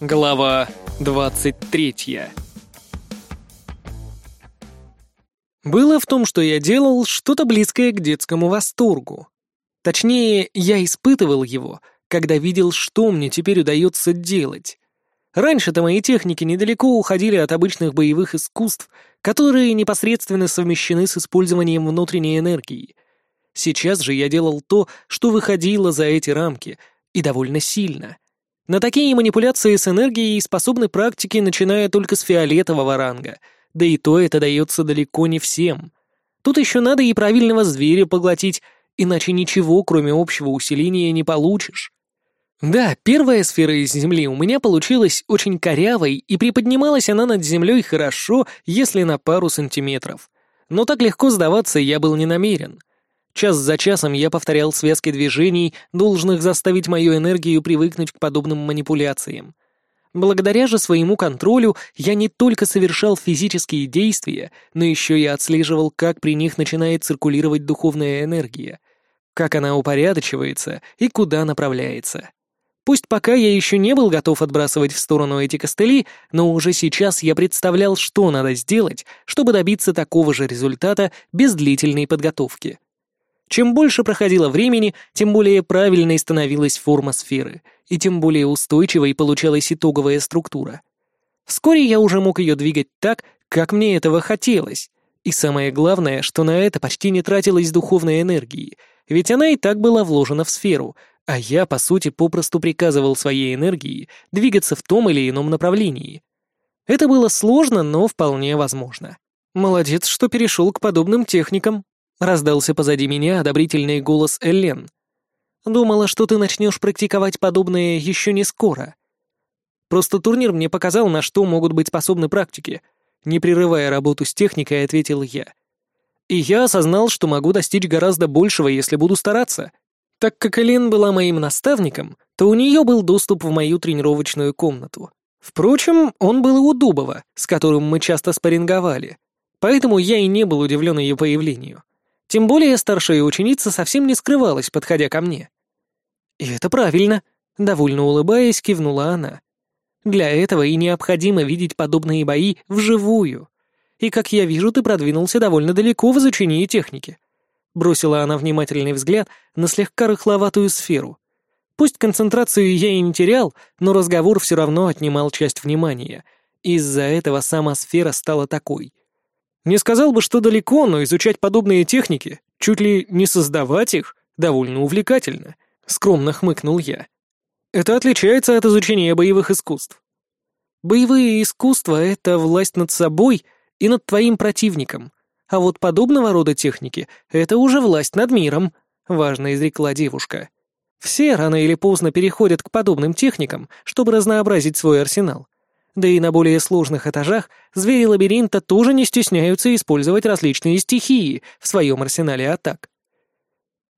Глава 23 Было в том, что я делал, что-то близкое к детскому восторгу. Точнее, я испытывал его, когда видел, что мне теперь удается делать. Раньше-то мои техники недалеко уходили от обычных боевых искусств, которые непосредственно совмещены с использованием внутренней энергии. Сейчас же я делал то, что выходило за эти рамки, и довольно сильно — на такие манипуляции с энергией способны практики, начиная только с фиолетового ранга, да и то это дается далеко не всем. Тут еще надо и правильного зверя поглотить, иначе ничего, кроме общего усиления, не получишь. Да, первая сфера из Земли у меня получилась очень корявой, и приподнималась она над Землей хорошо, если на пару сантиметров. Но так легко сдаваться я был не намерен. Час за часом я повторял связки движений, должных заставить мою энергию привыкнуть к подобным манипуляциям. Благодаря же своему контролю я не только совершал физические действия, но еще и отслеживал, как при них начинает циркулировать духовная энергия, как она упорядочивается и куда направляется. Пусть пока я еще не был готов отбрасывать в сторону эти костыли, но уже сейчас я представлял, что надо сделать, чтобы добиться такого же результата без длительной подготовки. Чем больше проходило времени, тем более правильной становилась форма сферы, и тем более устойчивой получалась итоговая структура. Вскоре я уже мог ее двигать так, как мне этого хотелось. И самое главное, что на это почти не тратилось духовной энергии, ведь она и так была вложена в сферу, а я, по сути, попросту приказывал своей энергии двигаться в том или ином направлении. Это было сложно, но вполне возможно. Молодец, что перешел к подобным техникам. Раздался позади меня одобрительный голос Эллен. «Думала, что ты начнешь практиковать подобное еще не скоро. Просто турнир мне показал, на что могут быть способны практики», не прерывая работу с техникой, ответил я. И я осознал, что могу достичь гораздо большего, если буду стараться. Так как Элен была моим наставником, то у нее был доступ в мою тренировочную комнату. Впрочем, он был и у Дубова, с которым мы часто спарринговали. Поэтому я и не был удивлен ее появлению. Тем более старшая ученица совсем не скрывалась, подходя ко мне. «И это правильно», — довольно улыбаясь, кивнула она. «Для этого и необходимо видеть подобные бои вживую. И, как я вижу, ты продвинулся довольно далеко в изучении техники». Бросила она внимательный взгляд на слегка рыхловатую сферу. Пусть концентрацию я и не терял, но разговор все равно отнимал часть внимания. Из-за этого сама сфера стала такой, не сказал бы, что далеко, но изучать подобные техники, чуть ли не создавать их, довольно увлекательно, скромно хмыкнул я. Это отличается от изучения боевых искусств. Боевые искусства — это власть над собой и над твоим противником, а вот подобного рода техники — это уже власть над миром, важно изрекла девушка. Все рано или поздно переходят к подобным техникам, чтобы разнообразить свой арсенал. Да и на более сложных этажах звери лабиринта тоже не стесняются использовать различные стихии в своем арсенале атак.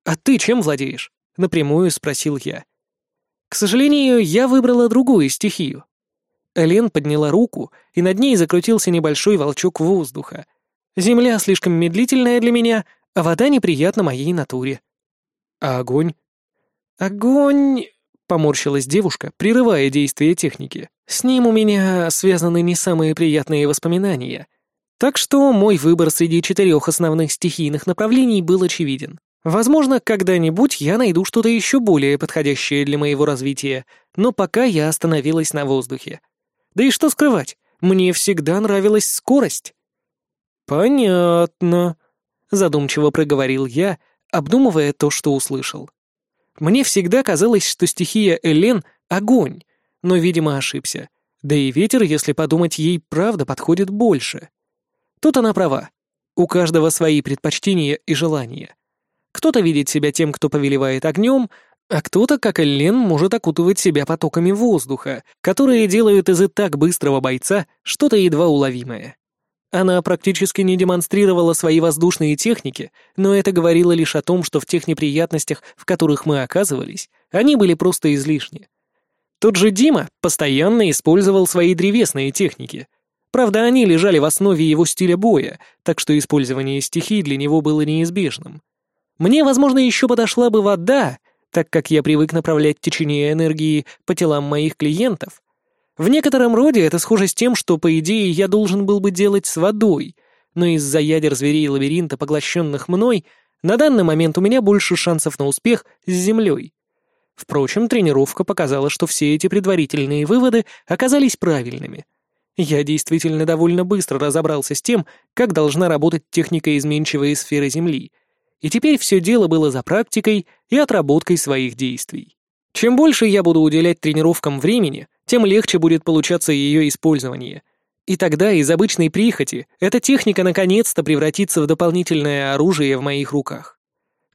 «А ты чем владеешь?» — напрямую спросил я. К сожалению, я выбрала другую стихию. Элен подняла руку, и над ней закрутился небольшой волчок воздуха. Земля слишком медлительная для меня, а вода неприятна моей натуре. А огонь? Огонь... Поморщилась девушка, прерывая действие техники. «С ним у меня связаны не самые приятные воспоминания. Так что мой выбор среди четырех основных стихийных направлений был очевиден. Возможно, когда-нибудь я найду что-то еще более подходящее для моего развития, но пока я остановилась на воздухе. Да и что скрывать, мне всегда нравилась скорость». «Понятно», — задумчиво проговорил я, обдумывая то, что услышал. Мне всегда казалось, что стихия Элен — огонь, но, видимо, ошибся. Да и ветер, если подумать, ей правда подходит больше. Тут она права. У каждого свои предпочтения и желания. Кто-то видит себя тем, кто повелевает огнем, а кто-то, как Эллен, может окутывать себя потоками воздуха, которые делают из и так быстрого бойца что-то едва уловимое. Она практически не демонстрировала свои воздушные техники, но это говорило лишь о том, что в тех неприятностях, в которых мы оказывались, они были просто излишни. Тот же Дима постоянно использовал свои древесные техники. Правда, они лежали в основе его стиля боя, так что использование стихий для него было неизбежным. Мне, возможно, еще подошла бы вода, так как я привык направлять течение энергии по телам моих клиентов, В некотором роде это схоже с тем, что, по идее, я должен был бы делать с водой, но из-за ядер зверей лабиринта, поглощенных мной, на данный момент у меня больше шансов на успех с землей. Впрочем, тренировка показала, что все эти предварительные выводы оказались правильными. Я действительно довольно быстро разобрался с тем, как должна работать техника изменчивой сферы Земли, и теперь все дело было за практикой и отработкой своих действий. Чем больше я буду уделять тренировкам времени, тем легче будет получаться ее использование. И тогда из обычной прихоти эта техника наконец-то превратится в дополнительное оружие в моих руках.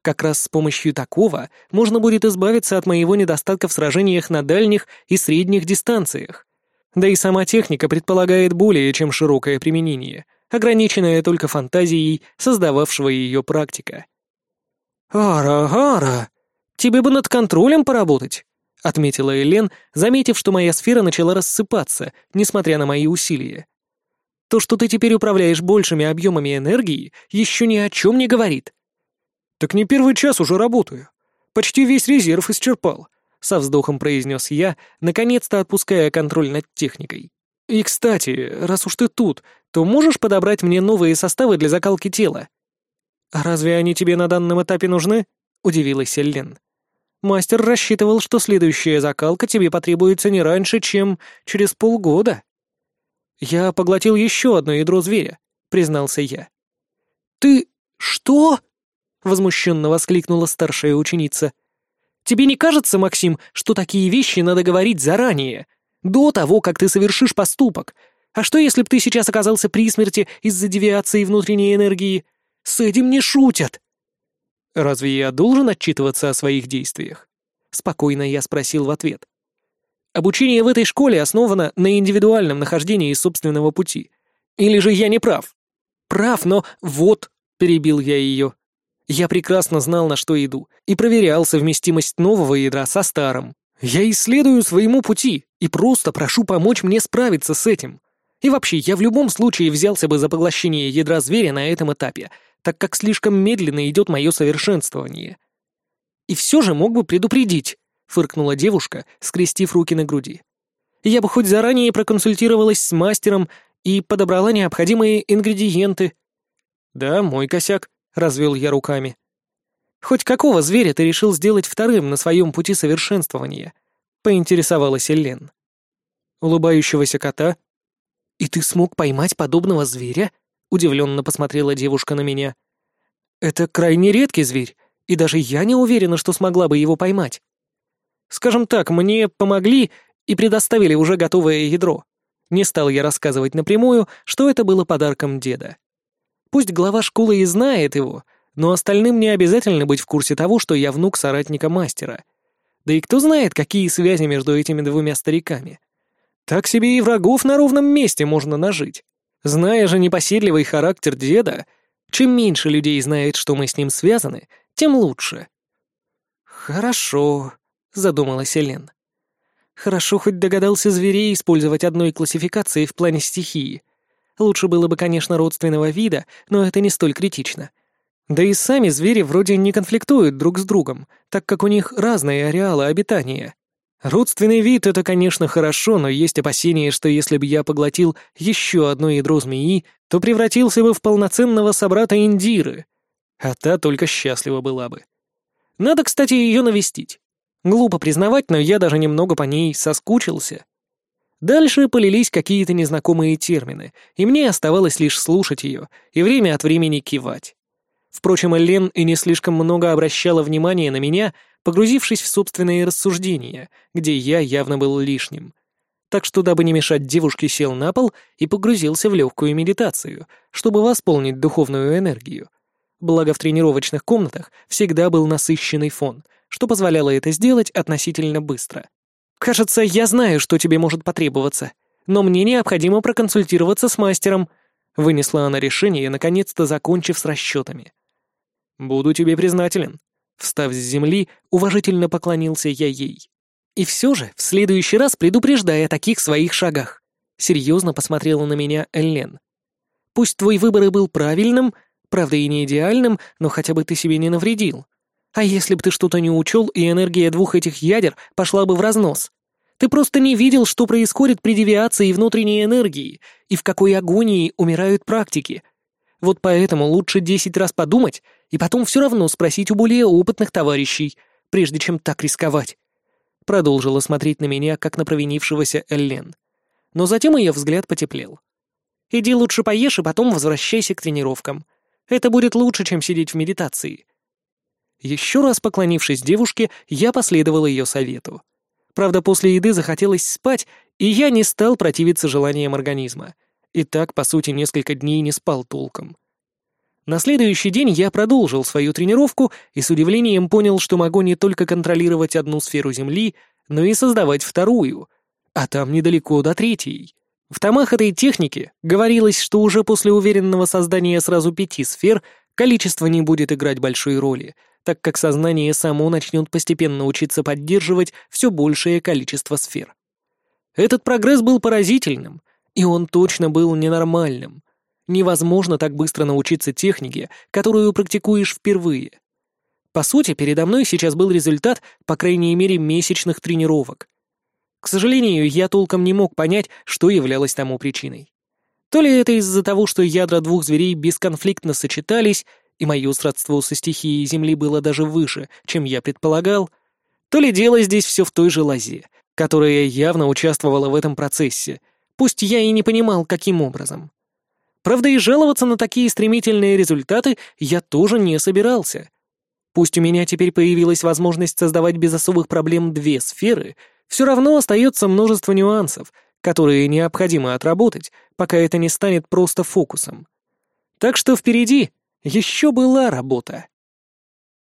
Как раз с помощью такого можно будет избавиться от моего недостатка в сражениях на дальних и средних дистанциях. Да и сама техника предполагает более чем широкое применение, ограниченное только фантазией создававшего ее практика. «Ара, Ара, тебе бы над контролем поработать», — отметила Элен, заметив, что моя сфера начала рассыпаться, несмотря на мои усилия. «То, что ты теперь управляешь большими объемами энергии, еще ни о чем не говорит. «Так не первый час уже работаю. Почти весь резерв исчерпал», — со вздохом произнес я, наконец-то отпуская контроль над техникой. «И, кстати, раз уж ты тут, то можешь подобрать мне новые составы для закалки тела?» «А разве они тебе на данном этапе нужны?» — удивилась Эллен. «Мастер рассчитывал, что следующая закалка тебе потребуется не раньше, чем через полгода». «Я поглотил еще одно ядро зверя», — признался я. «Ты... что?» возмущенно воскликнула старшая ученица. «Тебе не кажется, Максим, что такие вещи надо говорить заранее, до того, как ты совершишь поступок? А что, если б ты сейчас оказался при смерти из-за девиации внутренней энергии? С этим не шутят!» «Разве я должен отчитываться о своих действиях?» Спокойно я спросил в ответ. «Обучение в этой школе основано на индивидуальном нахождении собственного пути. Или же я не прав?» «Прав, но вот», — перебил я ее, я прекрасно знал, на что иду, и проверял совместимость нового ядра со старым. Я исследую своему пути и просто прошу помочь мне справиться с этим. И вообще, я в любом случае взялся бы за поглощение ядра зверя на этом этапе, так как слишком медленно идет мое совершенствование. И все же мог бы предупредить, фыркнула девушка, скрестив руки на груди. Я бы хоть заранее проконсультировалась с мастером и подобрала необходимые ингредиенты. Да, мой косяк, — развел я руками. «Хоть какого зверя ты решил сделать вторым на своем пути совершенствования?» — поинтересовалась Эллен. «Улыбающегося кота?» «И ты смог поймать подобного зверя?» — удивленно посмотрела девушка на меня. «Это крайне редкий зверь, и даже я не уверена, что смогла бы его поймать. Скажем так, мне помогли и предоставили уже готовое ядро. Не стал я рассказывать напрямую, что это было подарком деда. Пусть глава школы и знает его, но остальным не обязательно быть в курсе того, что я внук соратника мастера. Да и кто знает, какие связи между этими двумя стариками. Так себе и врагов на ровном месте можно нажить. Зная же непоседливый характер деда, чем меньше людей знает, что мы с ним связаны, тем лучше. «Хорошо», — задумалась Элен. «Хорошо, хоть догадался зверей использовать одной классификации в плане стихии. Лучше было бы, конечно, родственного вида, но это не столь критично. Да и сами звери вроде не конфликтуют друг с другом, так как у них разные ареалы обитания. Родственный вид — это, конечно, хорошо, но есть опасение, что если бы я поглотил еще одно ядро змеи, то превратился бы в полноценного собрата Индиры. А та только счастлива была бы. Надо, кстати, ее навестить. Глупо признавать, но я даже немного по ней соскучился. Дальше полились какие-то незнакомые термины, и мне оставалось лишь слушать ее и время от времени кивать. Впрочем, Эллен и не слишком много обращала внимания на меня, погрузившись в собственные рассуждения, где я явно был лишним. Так что, дабы не мешать девушке, сел на пол и погрузился в легкую медитацию, чтобы восполнить духовную энергию. Благо в тренировочных комнатах всегда был насыщенный фон, что позволяло это сделать относительно быстро. «Кажется, я знаю, что тебе может потребоваться, но мне необходимо проконсультироваться с мастером», — вынесла она решение, наконец-то закончив с расчетами. «Буду тебе признателен». Встав с земли, уважительно поклонился я ей. «И все же, в следующий раз предупреждай о таких своих шагах», — серьезно посмотрела на меня Эллен. «Пусть твой выбор и был правильным, правда и не идеальным, но хотя бы ты себе не навредил. А если бы ты что-то не учел, и энергия двух этих ядер пошла бы в разнос? Ты просто не видел, что происходит при девиации внутренней энергии и в какой агонии умирают практики. Вот поэтому лучше десять раз подумать и потом все равно спросить у более опытных товарищей, прежде чем так рисковать. Продолжила смотреть на меня, как на провинившегося Эллен. Но затем ее взгляд потеплел. «Иди лучше поешь и потом возвращайся к тренировкам. Это будет лучше, чем сидеть в медитации». Еще раз поклонившись девушке, я последовал ее совету. Правда, после еды захотелось спать, и я не стал противиться желаниям организма. И так, по сути, несколько дней не спал толком. На следующий день я продолжил свою тренировку и с удивлением понял, что могу не только контролировать одну сферу Земли, но и создавать вторую, а там недалеко до третьей. В томах этой техники говорилось, что уже после уверенного создания сразу пяти сфер количество не будет играть большой роли, так как сознание само начнет постепенно учиться поддерживать все большее количество сфер. Этот прогресс был поразительным, и он точно был ненормальным. Невозможно так быстро научиться технике, которую практикуешь впервые. По сути, передо мной сейчас был результат, по крайней мере, месячных тренировок. К сожалению, я толком не мог понять, что являлось тому причиной. То ли это из-за того, что ядра двух зверей бесконфликтно сочетались, и мое сродство со стихией Земли было даже выше, чем я предполагал, то ли дело здесь все в той же лозе, которая явно участвовала в этом процессе, пусть я и не понимал, каким образом. Правда, и жаловаться на такие стремительные результаты я тоже не собирался. Пусть у меня теперь появилась возможность создавать без особых проблем две сферы, все равно остается множество нюансов, которые необходимо отработать, пока это не станет просто фокусом. Так что впереди еще была работа.